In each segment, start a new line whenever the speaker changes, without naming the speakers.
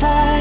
fire.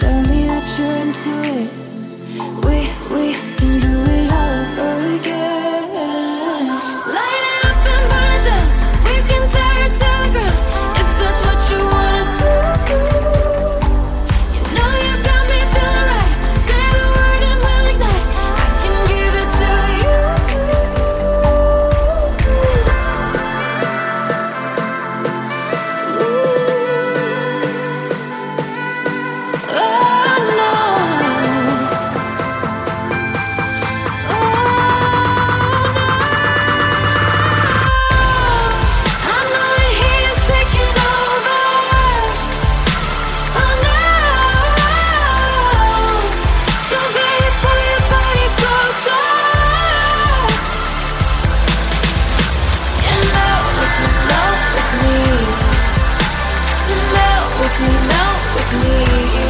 Tell me that you're into it. We, we can do it all over again. me.